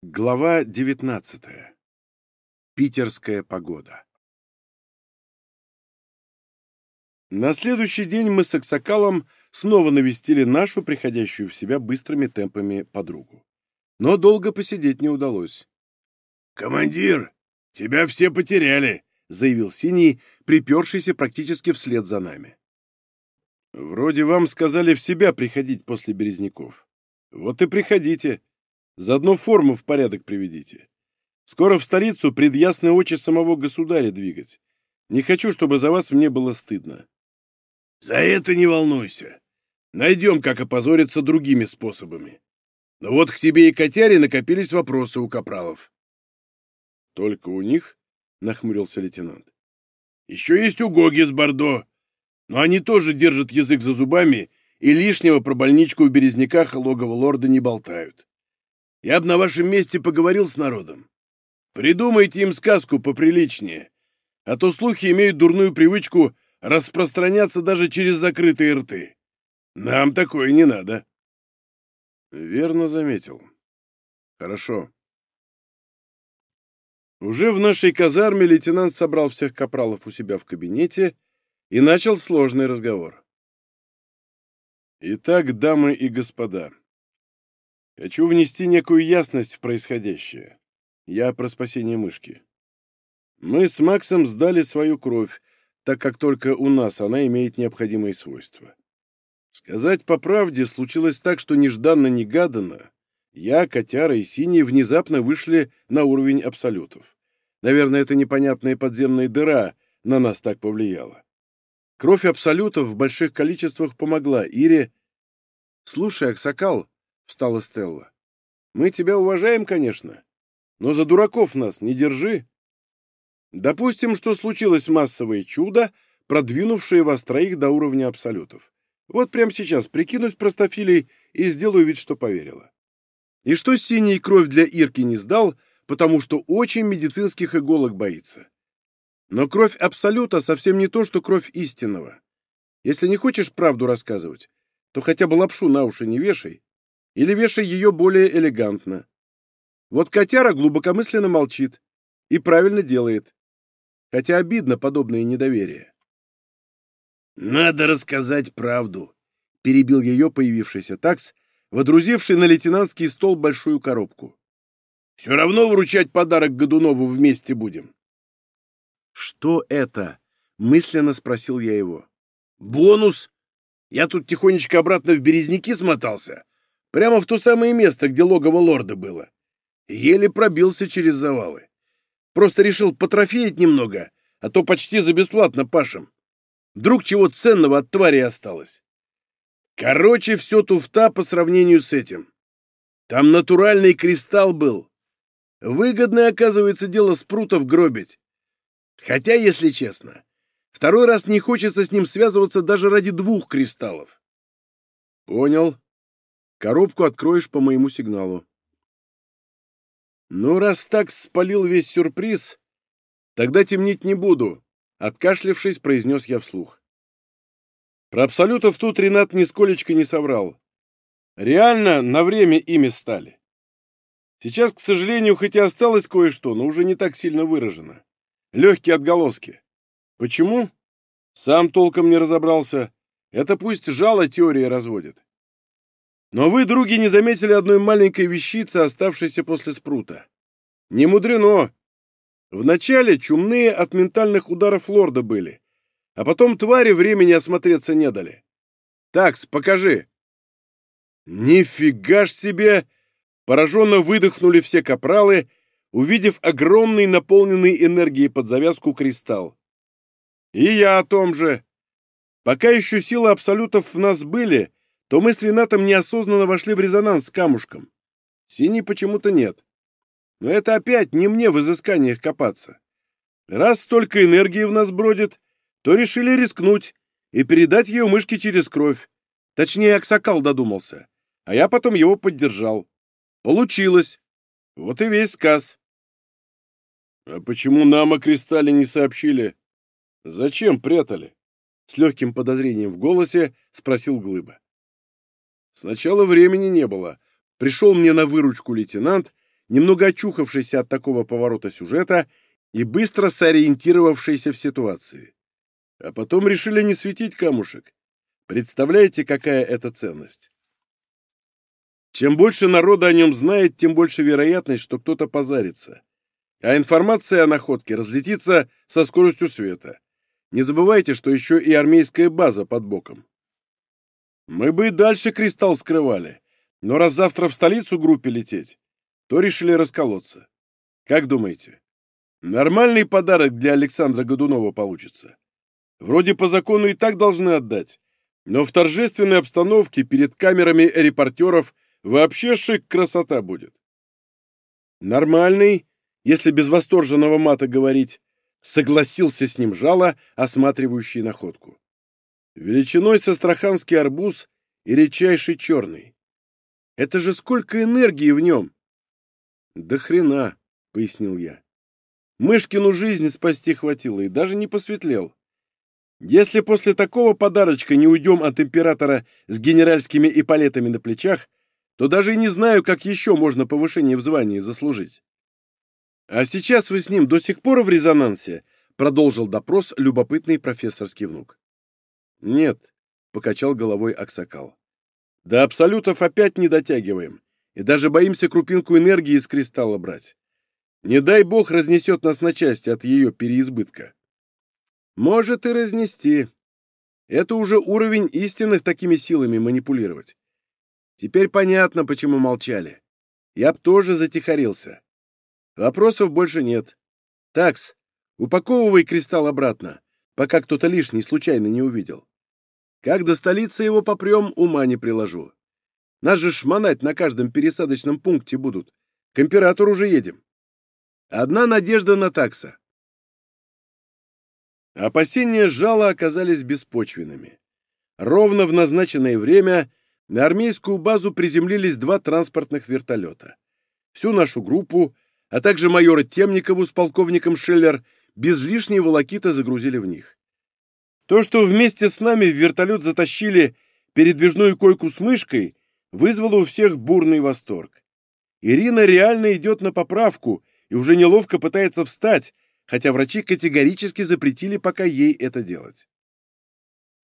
Глава 19. Питерская погода. На следующий день мы с Аксакалом снова навестили нашу, приходящую в себя быстрыми темпами, подругу. Но долго посидеть не удалось. «Командир, тебя все потеряли», — заявил Синий, припершийся практически вслед за нами. «Вроде вам сказали в себя приходить после Березняков. Вот и приходите», Заодно форму в порядок приведите. Скоро в столицу пред ясные очи самого государя двигать. Не хочу, чтобы за вас мне было стыдно. За это не волнуйся. Найдем, как опозориться другими способами. Но вот к тебе и котяре накопились вопросы у капралов. Только у них? — нахмурился лейтенант. Еще есть у Гоги с Бордо. Но они тоже держат язык за зубами и лишнего про больничку в Березняках логово лорда не болтают. Я бы на вашем месте поговорил с народом. Придумайте им сказку поприличнее, а то слухи имеют дурную привычку распространяться даже через закрытые рты. Нам такое не надо. Верно заметил. Хорошо. Уже в нашей казарме лейтенант собрал всех капралов у себя в кабинете и начал сложный разговор. Итак, дамы и господа, Хочу внести некую ясность в происходящее. Я про спасение мышки. Мы с Максом сдали свою кровь, так как только у нас она имеет необходимые свойства. Сказать по правде, случилось так, что нежданно-негаданно я, Котяра и Синий внезапно вышли на уровень абсолютов. Наверное, эта непонятная подземная дыра на нас так повлияла. Кровь абсолютов в больших количествах помогла Ире... «Слушай, Аксакал», встала Стелла. «Мы тебя уважаем, конечно, но за дураков нас не держи. Допустим, что случилось массовое чудо, продвинувшее вас троих до уровня абсолютов. Вот прямо сейчас прикинусь простофилей и сделаю вид, что поверила. И что синий кровь для Ирки не сдал, потому что очень медицинских иголок боится. Но кровь Абсолюта совсем не то, что кровь истинного. Если не хочешь правду рассказывать, то хотя бы лапшу на уши не вешай, или вешай ее более элегантно. Вот котяра глубокомысленно молчит и правильно делает. Хотя обидно подобное недоверие. «Надо рассказать правду», — перебил ее появившийся такс, водрузивший на лейтенантский стол большую коробку. «Все равно вручать подарок Годунову вместе будем». «Что это?» — мысленно спросил я его. «Бонус! Я тут тихонечко обратно в Березники смотался, Прямо в то самое место, где логово лорда было. Еле пробился через завалы. Просто решил потрофеять немного, а то почти за бесплатно пашем. Вдруг чего ценного от твари осталось. Короче, все туфта по сравнению с этим. Там натуральный кристалл был. Выгодное, оказывается, дело спрутов гробить. Хотя, если честно, второй раз не хочется с ним связываться даже ради двух кристаллов. Понял. Коробку откроешь по моему сигналу. Ну, раз так спалил весь сюрприз, тогда темнить не буду, откашлившись, произнес я вслух. Про абсолютов тут Ренат нисколечко не соврал. Реально на время ими стали. Сейчас, к сожалению, хоть и осталось кое-что, но уже не так сильно выражено. Легкие отголоски. Почему? Сам толком не разобрался. Это пусть жало теория разводит. Но вы, други, не заметили одной маленькой вещицы, оставшейся после спрута. Не мудрено. Вначале чумные от ментальных ударов лорда были, а потом твари времени осмотреться не дали. Такс, покажи. Нифига ж себе! Пораженно выдохнули все капралы, увидев огромный наполненный энергией под завязку кристалл. И я о том же. Пока еще силы абсолютов в нас были, то мы с Ренатом неосознанно вошли в резонанс с камушком. Синий почему-то нет. Но это опять не мне в изысканиях копаться. Раз столько энергии в нас бродит, то решили рискнуть и передать ее мышке через кровь. Точнее, Аксакал додумался, а я потом его поддержал. Получилось. Вот и весь сказ. А почему нам о кристалле не сообщили? Зачем прятали? С легким подозрением в голосе спросил Глыба. Сначала времени не было. Пришел мне на выручку лейтенант, немного очухавшийся от такого поворота сюжета и быстро сориентировавшийся в ситуации. А потом решили не светить камушек. Представляете, какая это ценность? Чем больше народа о нем знает, тем больше вероятность, что кто-то позарится. А информация о находке разлетится со скоростью света. Не забывайте, что еще и армейская база под боком. Мы бы и дальше кристалл скрывали, но раз завтра в столицу группе лететь, то решили расколоться. Как думаете, нормальный подарок для Александра Годунова получится? Вроде по закону и так должны отдать, но в торжественной обстановке перед камерами репортеров вообще шик-красота будет. Нормальный, если без восторженного мата говорить, согласился с ним жало, осматривающий находку. Величиной с астраханский арбуз и редчайший черный. Это же сколько энергии в нем! Да хрена, пояснил я. Мышкину жизнь спасти хватило и даже не посветлел. Если после такого подарочка не уйдем от императора с генеральскими эполетами на плечах, то даже и не знаю, как еще можно повышение в звании заслужить. А сейчас вы с ним до сих пор в резонансе? Продолжил допрос любопытный профессорский внук. Нет, покачал головой Аксакал. До абсолютов опять не дотягиваем, и даже боимся крупинку энергии из кристалла брать. Не дай бог разнесет нас на части от ее переизбытка. Может и разнести. Это уже уровень истинных такими силами манипулировать. Теперь понятно, почему молчали. Я б тоже затихарился. Вопросов больше нет. Такс, упаковывай кристалл обратно, пока кто-то лишний случайно не увидел. Как до столицы его попрем, ума не приложу. Нас же шмонать на каждом пересадочном пункте будут. К императору уже едем. Одна надежда на такса. Опасения жала оказались беспочвенными. Ровно в назначенное время на армейскую базу приземлились два транспортных вертолета. Всю нашу группу, а также майора Темникову с полковником Шеллер без лишней волокиты загрузили в них. То, что вместе с нами в вертолет затащили передвижную койку с мышкой, вызвало у всех бурный восторг. Ирина реально идет на поправку и уже неловко пытается встать, хотя врачи категорически запретили пока ей это делать.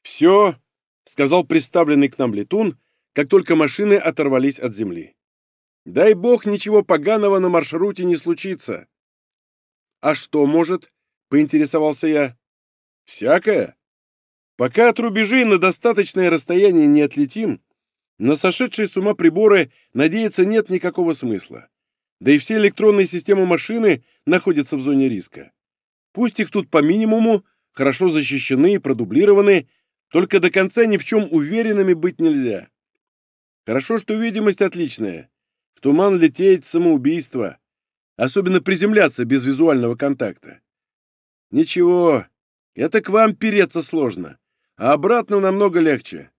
«Все», — сказал представленный к нам летун, как только машины оторвались от земли. «Дай бог, ничего поганого на маршруте не случится». «А что может?» — поинтересовался я. «Всякое. Пока от рубежей на достаточное расстояние не отлетим, на сошедшие с ума приборы надеяться нет никакого смысла. Да и все электронные системы машины находятся в зоне риска. Пусть их тут по минимуму, хорошо защищены и продублированы, только до конца ни в чем уверенными быть нельзя. Хорошо, что видимость отличная. В туман лететь — самоубийство. Особенно приземляться без визуального контакта. Ничего, это к вам переться сложно, а обратно намного легче.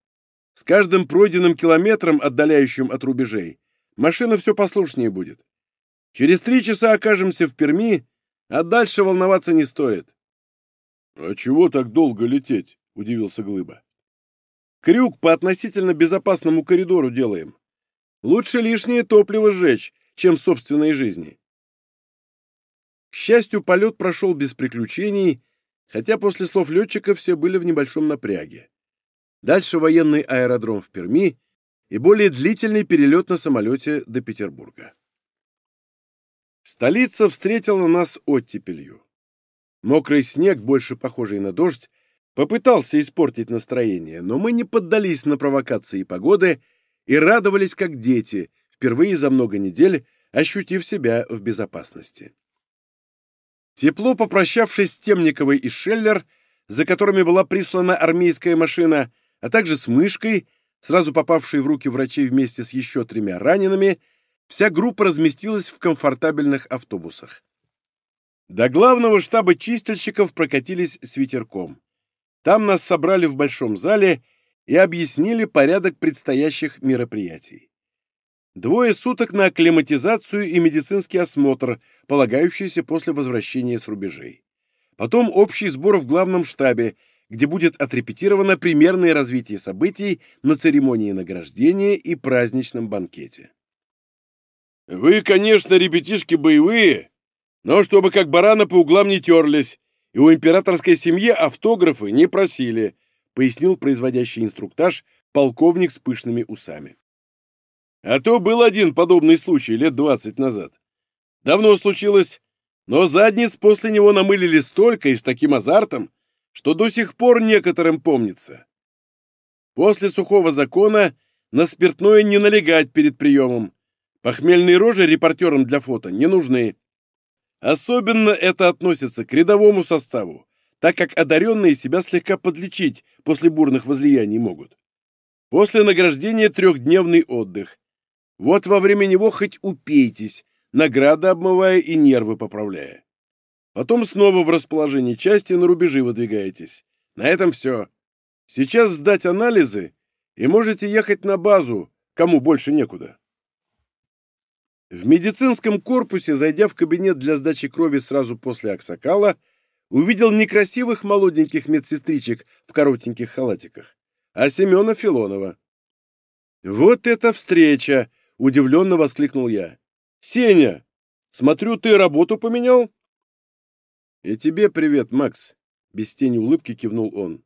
С каждым пройденным километром, отдаляющим от рубежей, машина все послушнее будет. Через три часа окажемся в Перми, а дальше волноваться не стоит. — А чего так долго лететь? — удивился Глыба. — Крюк по относительно безопасному коридору делаем. Лучше лишнее топливо сжечь, чем собственной жизни. К счастью, полет прошел без приключений, хотя после слов летчика все были в небольшом напряге. Дальше военный аэродром в Перми и более длительный перелет на самолете до Петербурга. Столица встретила нас оттепелью. Мокрый снег, больше похожий на дождь, попытался испортить настроение, но мы не поддались на провокации погоды и радовались как дети, впервые за много недель ощутив себя в безопасности. Тепло попрощавшись с Темниковой и Шеллер, за которыми была прислана армейская машина, а также с мышкой, сразу попавшей в руки врачей вместе с еще тремя ранеными, Вся группа разместилась в комфортабельных автобусах. До главного штаба чистильщиков прокатились с ветерком. Там нас собрали в большом зале и объяснили порядок предстоящих мероприятий. Двое суток на акклиматизацию и медицинский осмотр, полагающийся после возвращения с рубежей. Потом общий сбор в главном штабе, где будет отрепетировано примерное развитие событий на церемонии награждения и праздничном банкете. Вы, конечно, ребятишки боевые, но чтобы как бараны по углам не терлись, и у императорской семьи автографы не просили, пояснил производящий инструктаж полковник с пышными усами. А то был один подобный случай лет двадцать назад. Давно случилось, но задниц после него намылили столько и с таким азартом, что до сих пор некоторым помнится. После сухого закона на спиртное не налегать перед приемом. Похмельные рожи репортерам для фото не нужны. Особенно это относится к рядовому составу, так как одаренные себя слегка подлечить после бурных возлияний могут. После награждения трехдневный отдых. Вот во время него хоть упейтесь, награда обмывая и нервы поправляя. Потом снова в расположении части на рубежи выдвигаетесь. На этом все. Сейчас сдать анализы, и можете ехать на базу, кому больше некуда. В медицинском корпусе, зайдя в кабинет для сдачи крови сразу после Аксакала, увидел некрасивых молоденьких медсестричек в коротеньких халатиках, а Семена Филонова. «Вот это встреча!» — удивленно воскликнул я. «Сеня, смотрю, ты работу поменял?» «И тебе привет, Макс», — без тени улыбки кивнул он.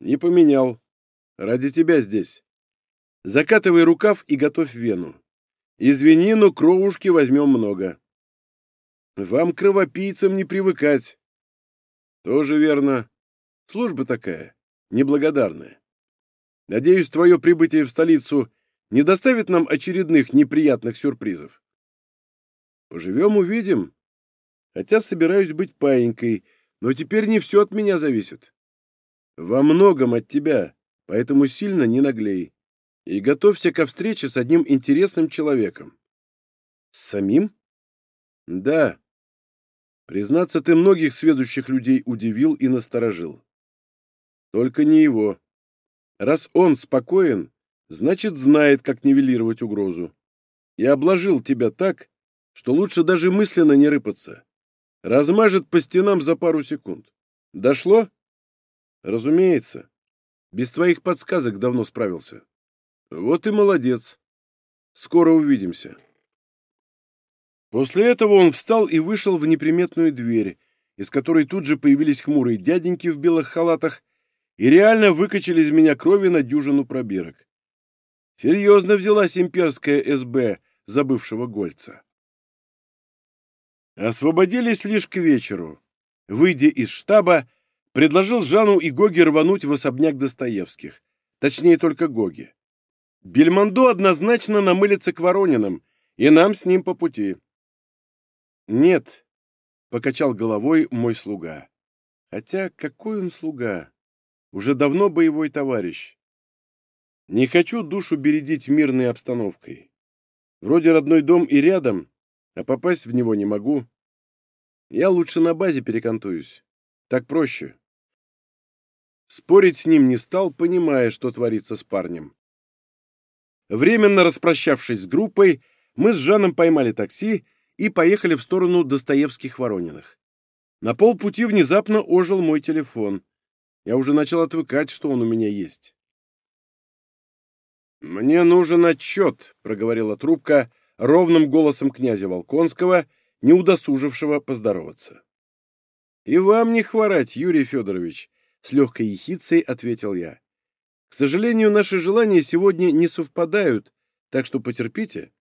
«Не поменял. Ради тебя здесь. Закатывай рукав и готовь вену. Извини, но кровушки возьмем много». «Вам, кровопийцам, не привыкать». «Тоже верно. Служба такая, неблагодарная. Надеюсь, твое прибытие в столицу не доставит нам очередных неприятных сюрпризов. Поживем, увидим. Хотя собираюсь быть паинькой, но теперь не все от меня зависит. Во многом от тебя, поэтому сильно не наглей. И готовься ко встрече с одним интересным человеком. С самим? Да. Признаться, ты многих сведущих людей удивил и насторожил. Только не его. Раз он спокоен, значит, знает, как нивелировать угрозу. Я обложил тебя так, что лучше даже мысленно не рыпаться. Размажет по стенам за пару секунд. Дошло? Разумеется. Без твоих подсказок давно справился. Вот и молодец. Скоро увидимся. После этого он встал и вышел в неприметную дверь, из которой тут же появились хмурые дяденьки в белых халатах и реально выкачали из меня крови на дюжину пробирок. Серьезно взялась имперская СБ за бывшего Гольца. Освободились лишь к вечеру. Выйдя из штаба, предложил Жану и Гоге рвануть в особняк Достоевских. Точнее, только Гоге. Бельмондо однозначно намылится к Воронинам, и нам с ним по пути. «Нет», — покачал головой мой слуга. Хотя какой он слуга? Уже давно боевой товарищ. Не хочу душу бередить мирной обстановкой. Вроде родной дом и рядом, а попасть в него не могу. Я лучше на базе перекантуюсь. Так проще. Спорить с ним не стал, понимая, что творится с парнем. Временно распрощавшись с группой, мы с Жаном поймали такси и поехали в сторону Достоевских Ворониных. На полпути внезапно ожил мой телефон. Я уже начал отвыкать, что он у меня есть. «Мне нужен отчет», — проговорила трубка, ровным голосом князя Волконского, не удосужившего поздороваться. «И вам не хворать, Юрий Федорович», — с легкой ехицей ответил я. «К сожалению, наши желания сегодня не совпадают, так что потерпите».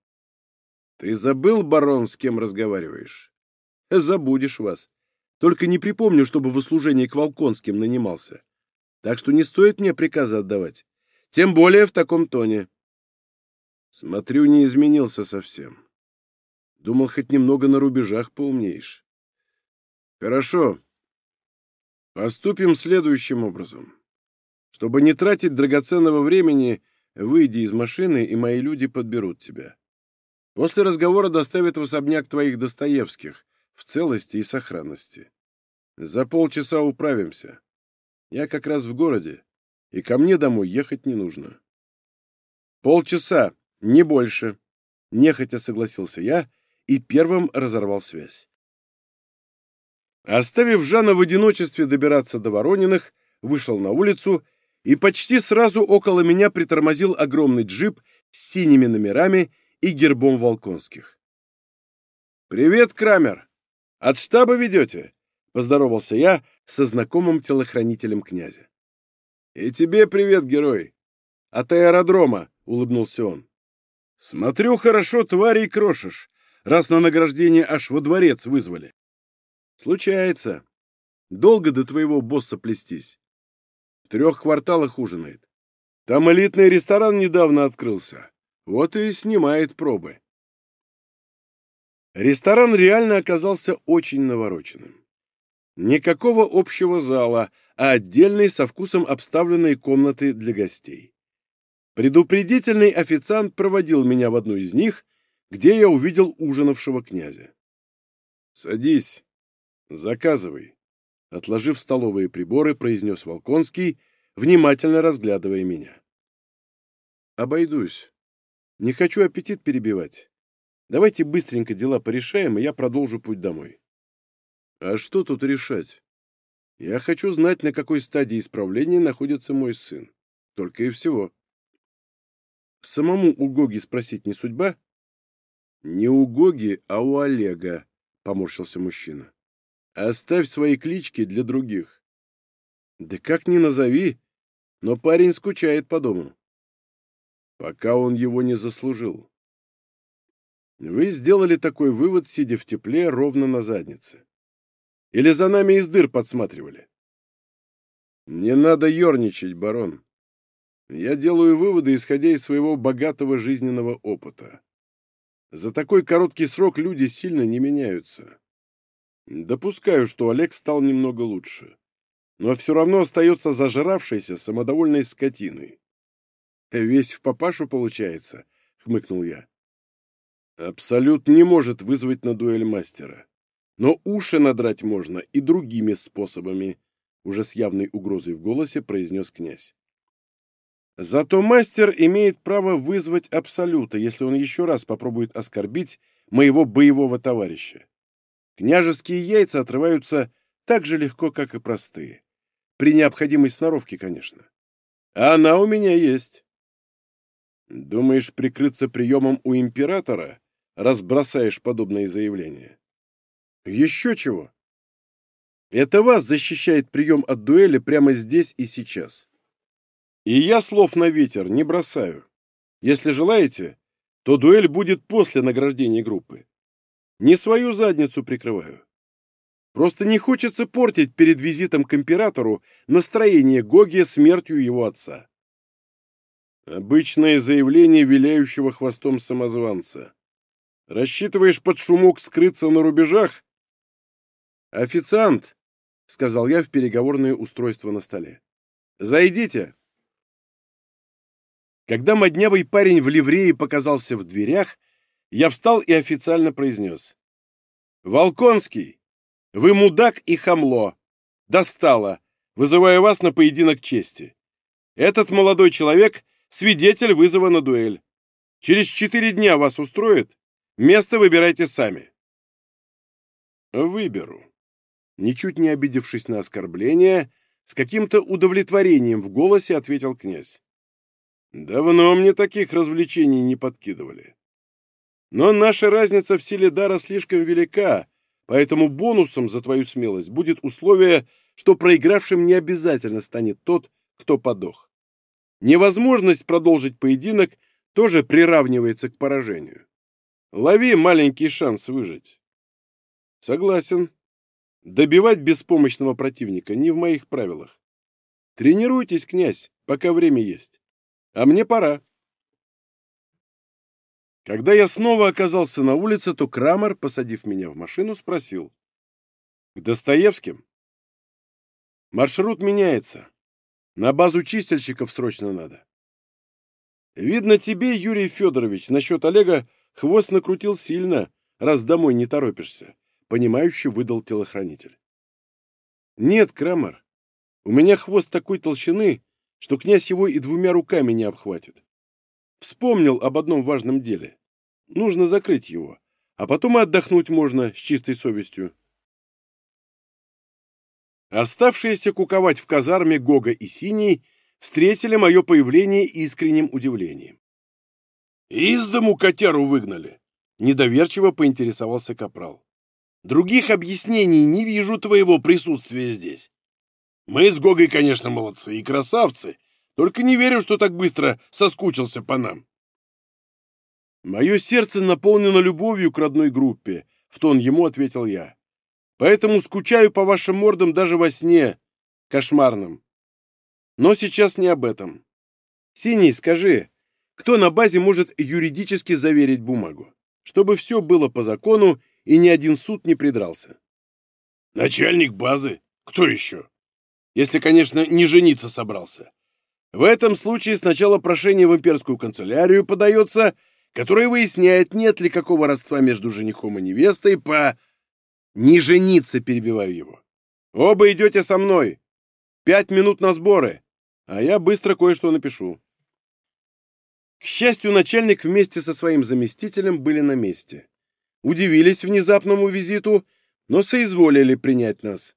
«Ты забыл, барон, с кем разговариваешь?» «Забудешь вас. Только не припомню, чтобы в услужении к Волконским нанимался. Так что не стоит мне приказы отдавать. Тем более в таком тоне». Смотрю, не изменился совсем. Думал, хоть немного на рубежах поумнеешь. Хорошо. Поступим следующим образом. Чтобы не тратить драгоценного времени, выйди из машины, и мои люди подберут тебя. После разговора доставят в особняк твоих Достоевских в целости и сохранности. За полчаса управимся. Я как раз в городе, и ко мне домой ехать не нужно. Полчаса, не больше. Нехотя согласился я и первым разорвал связь. Оставив Жана в одиночестве добираться до Ворониных, вышел на улицу и почти сразу около меня притормозил огромный джип с синими номерами и гербом Волконских. «Привет, Крамер! От штаба ведете?» — поздоровался я со знакомым телохранителем князя. «И тебе привет, герой! От аэродрома!» — улыбнулся он. «Смотрю, хорошо тварей крошишь, раз на награждение аж во дворец вызвали». «Случается. Долго до твоего босса плестись. В трех кварталах ужинает. Там элитный ресторан недавно открылся. Вот и снимает пробы». Ресторан реально оказался очень навороченным. Никакого общего зала, а отдельные со вкусом обставленные комнаты для гостей. Предупредительный официант проводил меня в одну из них, где я увидел ужинавшего князя. «Садись, заказывай», — отложив столовые приборы, произнес Волконский, внимательно разглядывая меня. «Обойдусь. Не хочу аппетит перебивать. Давайте быстренько дела порешаем, и я продолжу путь домой. А что тут решать? Я хочу знать, на какой стадии исправления находится мой сын. Только и всего. Самому у Гоги спросить не судьба? Не у Гоги, а у Олега, поморщился мужчина. Оставь свои клички для других. Да как ни назови, но парень скучает по дому. Пока он его не заслужил. Вы сделали такой вывод, сидя в тепле, ровно на заднице. Или за нами из дыр подсматривали? Не надо ерничать, барон. Я делаю выводы, исходя из своего богатого жизненного опыта. За такой короткий срок люди сильно не меняются. Допускаю, что Олег стал немного лучше, но все равно остается зажравшейся самодовольной скотиной. «Весь в папашу получается», — хмыкнул я. Абсолют не может вызвать на дуэль мастера. Но уши надрать можно и другими способами, уже с явной угрозой в голосе произнес князь. Зато мастер имеет право вызвать Абсолюта, если он еще раз попробует оскорбить моего боевого товарища. Княжеские яйца отрываются так же легко, как и простые. При необходимой сноровке, конечно. А она у меня есть. Думаешь прикрыться приемом у императора? разбросаешь подобные заявления. Еще чего? Это вас защищает прием от дуэли прямо здесь и сейчас. И я слов на ветер не бросаю. Если желаете, то дуэль будет после награждения группы. Не свою задницу прикрываю. Просто не хочется портить перед визитом к императору настроение Гогия смертью его отца. Обычное заявление виляющего хвостом самозванца. Рассчитываешь под шумок скрыться на рубежах? Официант, — сказал я в переговорное устройство на столе. Зайдите. Когда моднявый парень в ливрее показался в дверях, я встал и официально произнес. «Волконский, вы мудак и хамло. Достало. Вызываю вас на поединок чести. Этот молодой человек — свидетель вызова на дуэль. Через четыре дня вас устроит?» Место выбирайте сами. Выберу. Ничуть не обидевшись на оскорбление, с каким-то удовлетворением в голосе ответил князь. Давно мне таких развлечений не подкидывали. Но наша разница в силе дара слишком велика, поэтому бонусом за твою смелость будет условие, что проигравшим не обязательно станет тот, кто подох. Невозможность продолжить поединок тоже приравнивается к поражению. Лови маленький шанс выжить. Согласен. Добивать беспомощного противника не в моих правилах. Тренируйтесь, князь, пока время есть. А мне пора. Когда я снова оказался на улице, то Крамер, посадив меня в машину, спросил. К Достоевским? Маршрут меняется. На базу чистильщиков срочно надо. Видно тебе, Юрий Федорович, насчет Олега Хвост накрутил сильно, раз домой не торопишься, понимающе выдал телохранитель. Нет, Крамер, у меня хвост такой толщины, что князь его и двумя руками не обхватит. Вспомнил об одном важном деле. Нужно закрыть его, а потом и отдохнуть можно с чистой совестью. Оставшиеся куковать в казарме Гога и Синий встретили мое появление искренним удивлением. Из дому котяру выгнали. Недоверчиво поинтересовался Капрал. Других объяснений не вижу твоего присутствия здесь. Мы с Гогой, конечно, молодцы и красавцы, только не верю, что так быстро соскучился по нам. Мое сердце наполнено любовью к родной группе, в тон ему ответил я. Поэтому скучаю по вашим мордам даже во сне, кошмарном. Но сейчас не об этом. Синий, скажи, кто на базе может юридически заверить бумагу, чтобы все было по закону и ни один суд не придрался? Начальник базы? Кто еще? Если, конечно, не жениться собрался. В этом случае сначала прошение в имперскую канцелярию подается, которое выясняет, нет ли какого родства между женихом и невестой по... Не жениться, перебиваю его. Оба идете со мной. Пять минут на сборы, а я быстро кое-что напишу. К счастью, начальник вместе со своим заместителем были на месте. Удивились внезапному визиту, но соизволили принять нас.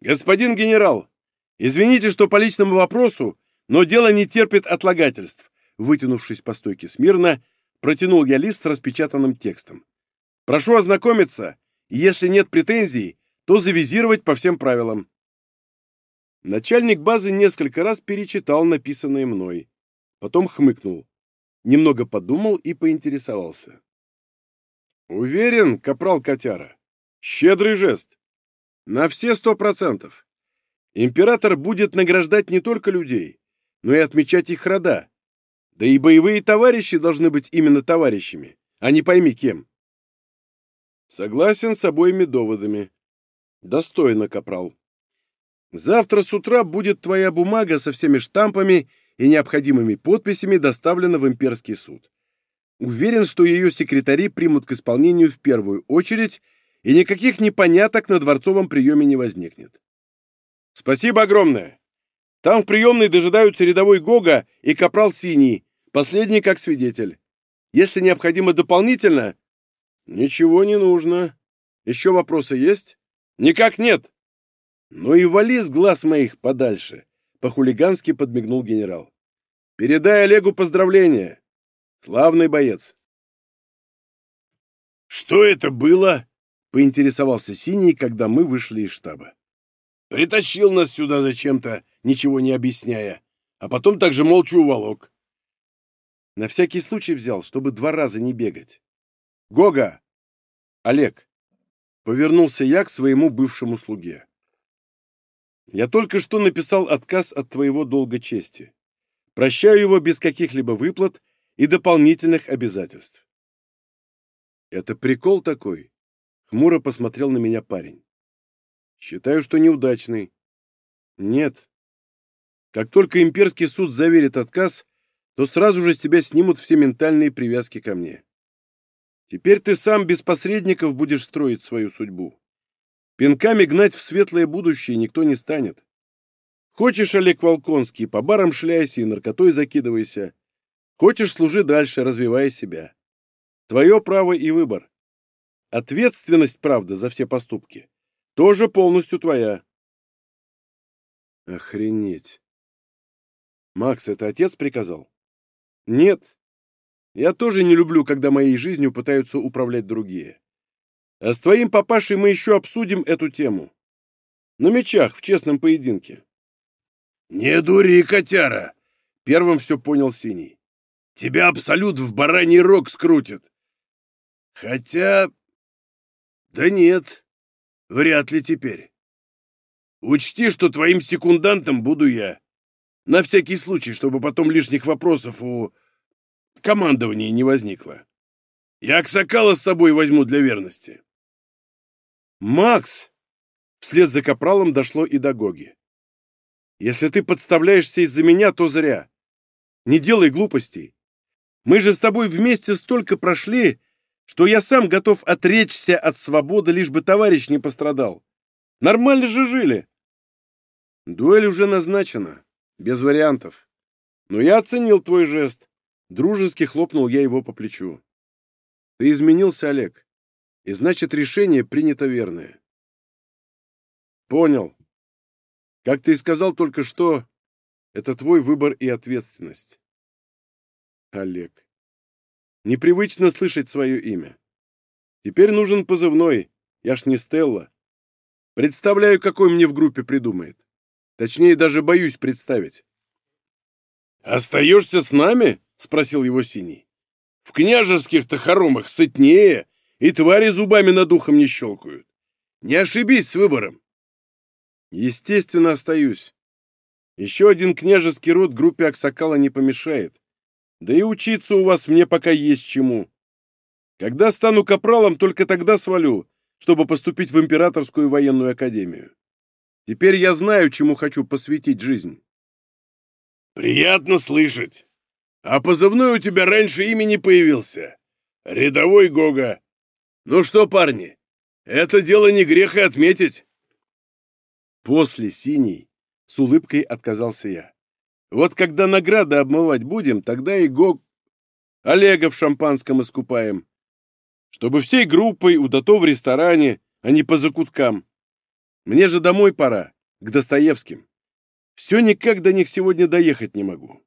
«Господин генерал, извините, что по личному вопросу, но дело не терпит отлагательств», вытянувшись по стойке смирно, протянул я лист с распечатанным текстом. «Прошу ознакомиться, и если нет претензий, то завизировать по всем правилам». Начальник базы несколько раз перечитал написанное мной, потом хмыкнул, немного подумал и поинтересовался. «Уверен, капрал Котяра. Щедрый жест. На все сто процентов. Император будет награждать не только людей, но и отмечать их рода. Да и боевые товарищи должны быть именно товарищами, а не пойми кем. Согласен с обоими доводами. Достойно, капрал. Завтра с утра будет твоя бумага со всеми штампами и необходимыми подписями доставлена в имперский суд. Уверен, что ее секретари примут к исполнению в первую очередь и никаких непоняток на дворцовом приеме не возникнет. Спасибо огромное. Там в приемной дожидаются рядовой Гога и капрал Синий, последний как свидетель. Если необходимо дополнительно... Ничего не нужно. Еще вопросы есть? Никак нет. Ну и вали с глаз моих подальше, по-хулигански подмигнул генерал. Передай Олегу поздравления. Славный боец. Что это было? поинтересовался Синий, когда мы вышли из штаба. «Притащил нас сюда зачем-то, ничего не объясняя, а потом также молча уволок». На всякий случай взял, чтобы два раза не бегать. «Гога! Олег!» — повернулся я к своему бывшему слуге. «Я только что написал отказ от твоего долга чести. Прощаю его без каких-либо выплат и дополнительных обязательств». «Это прикол такой?» Хмуро посмотрел на меня парень. Считаю, что неудачный. Нет. Как только имперский суд заверит отказ, то сразу же с тебя снимут все ментальные привязки ко мне. Теперь ты сам без посредников будешь строить свою судьбу. Пинками гнать в светлое будущее никто не станет. Хочешь, Олег Волконский, по барам шляйся и наркотой закидывайся. Хочешь, служи дальше, развивая себя. Твое право и выбор. Ответственность, правда, за все поступки тоже полностью твоя. Охренеть. Макс, это отец приказал? Нет. Я тоже не люблю, когда моей жизнью пытаются управлять другие. А с твоим папашей мы еще обсудим эту тему. На мечах, в честном поединке. Не дури, котяра! Первым все понял Синий. Тебя абсолют в бараний рог скрутит. Хотя да нет, вряд ли теперь. Учти, что твоим секундантом буду я. На всякий случай, чтобы потом лишних вопросов у командования не возникло. Я Аксакала с собой возьму для верности. Макс! Вслед за капралом дошло и до Гоги. Если ты подставляешься из-за меня, то зря. Не делай глупостей. Мы же с тобой вместе столько прошли, что я сам готов отречься от свободы, лишь бы товарищ не пострадал. Нормально же жили. Дуэль уже назначена, без вариантов. Но я оценил твой жест. Дружески хлопнул я его по плечу. Ты изменился, Олег. И значит, решение принято верное. Понял. Как ты и сказал только что, это твой выбор и ответственность. Олег. Непривычно слышать свое имя. Теперь нужен позывной. Я ж не Стелла. Представляю, какой мне в группе придумает. Точнее, даже боюсь представить. «Остаешься с нами?» — спросил его Синий. «В княжеских-то хоромах сытнее, и твари зубами над ухом не щелкают. Не ошибись с выбором». «Естественно, остаюсь. Еще один княжеский род группе Аксакала не помешает. Да и учиться у вас мне пока есть чему. Когда стану капралом, только тогда свалю, чтобы поступить в Императорскую военную академию. Теперь я знаю, чему хочу посвятить жизнь. Приятно слышать. А позывной у тебя раньше имени появился. Рядовой Гога. Ну что, парни, это дело не грех и отметить. После синий с улыбкой отказался я. Вот когда награды обмывать будем, тогда и Гог... Олега в шампанском искупаем. Чтобы всей группой у Дато в ресторане, а не по закуткам. Мне же домой пора, к Достоевским. Все никак до них сегодня доехать не могу.